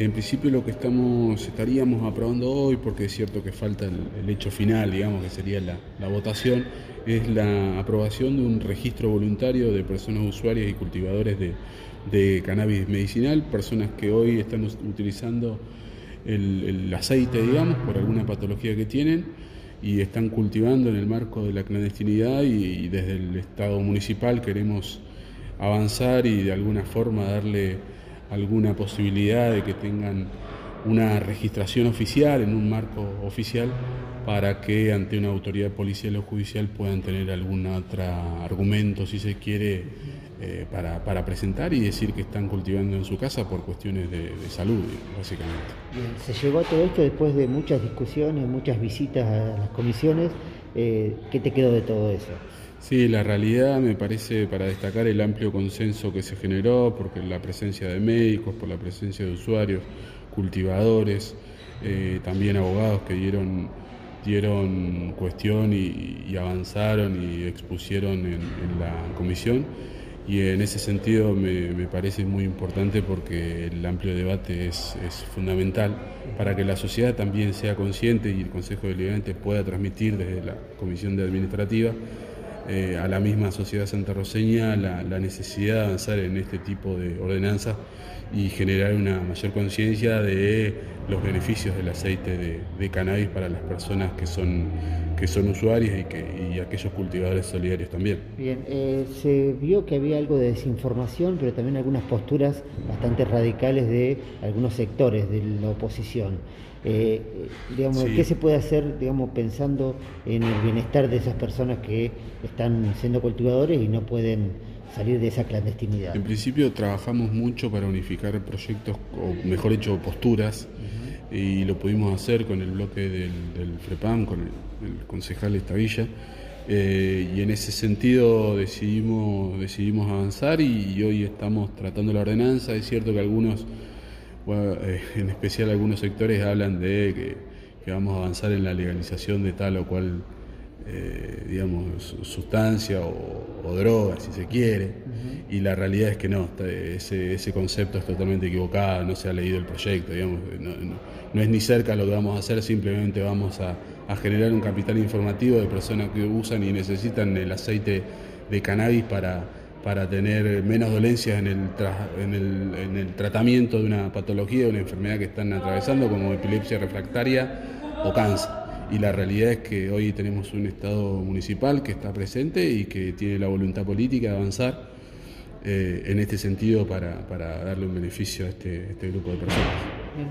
En principio lo que estaríamos aprobando hoy, porque es cierto que falta el, hecho final, digamos, que sería la, votación, es la aprobación de un registro voluntario de personas usuarias y cultivadores de, cannabis medicinal, personas que hoy están utilizando el, aceite, digamos, por alguna patología que tienen y están cultivando en el marco de la clandestinidad y desde el Estado municipal queremos avanzar y de alguna forma darle alguna posibilidad de que tengan una registración oficial en un marco oficial para que ante una autoridad policial o judicial puedan tener algún otro argumento, si se quiere, eh, para, presentar y decir que están cultivando en su casa por cuestiones de, salud, básicamente. se llegó a todo esto después de muchas discusiones, muchas visitas a las comisiones. Eh, ¿Qué te quedó de todo eso? Sí, la realidad me parece para destacar el amplio consenso que se generó, porque la presencia de médicos, por la presencia de usuarios, cultivadores, eh, también abogados que dieron, dieron cuestión y, avanzaron y expusieron en, la comisión. Y en ese sentido me, parece muy importante porque el amplio debate es, es, fundamental para que la sociedad también sea consciente y el Consejo Deliberante pueda transmitir desde la Comisión de Administrativa eh, a la misma sociedad santarroceña la, la, necesidad de avanzar en este tipo de ordenanzas y generar una mayor conciencia de los beneficios del aceite de, cannabis para las personas que son, que son usuarias y, que, y aquellos cultivadores solidarios también. Bien, eh, se vio que había algo de desinformación, pero también algunas posturas bastante radicales de algunos sectores de la oposición. Eh, digamos, ¿Qué se puede hacer digamos, pensando en el bienestar de esas personas que están siendo cultivadores y no pueden salir de esa clandestinidad? En principio trabajamos mucho para unificar proyectos, o mejor dicho, posturas, y lo pudimos hacer con el bloque del, FREPAM, con el, concejal Estavilla. Eh, y en ese sentido decidimos, decidimos avanzar y, hoy estamos tratando la ordenanza. Es cierto que algunos, eh, en especial algunos sectores, hablan de que, vamos a avanzar en la legalización de tal o cual eh, digamos, sustancia o, droga, si se quiere, y la realidad es que no, ese, ese, concepto es totalmente equivocado, no se ha leído el proyecto, digamos, no, es ni cerca lo que vamos a hacer, simplemente vamos a, generar un capital informativo de personas que usan y necesitan el aceite de cannabis para, para tener menos dolencias en el, en, el, en el tratamiento de una patología, de una enfermedad que están atravesando, como epilepsia refractaria o cáncer y la realidad es que hoy tenemos un Estado municipal que está presente y que tiene la voluntad política de avanzar eh, en este sentido para, darle un beneficio a este, este grupo de personas.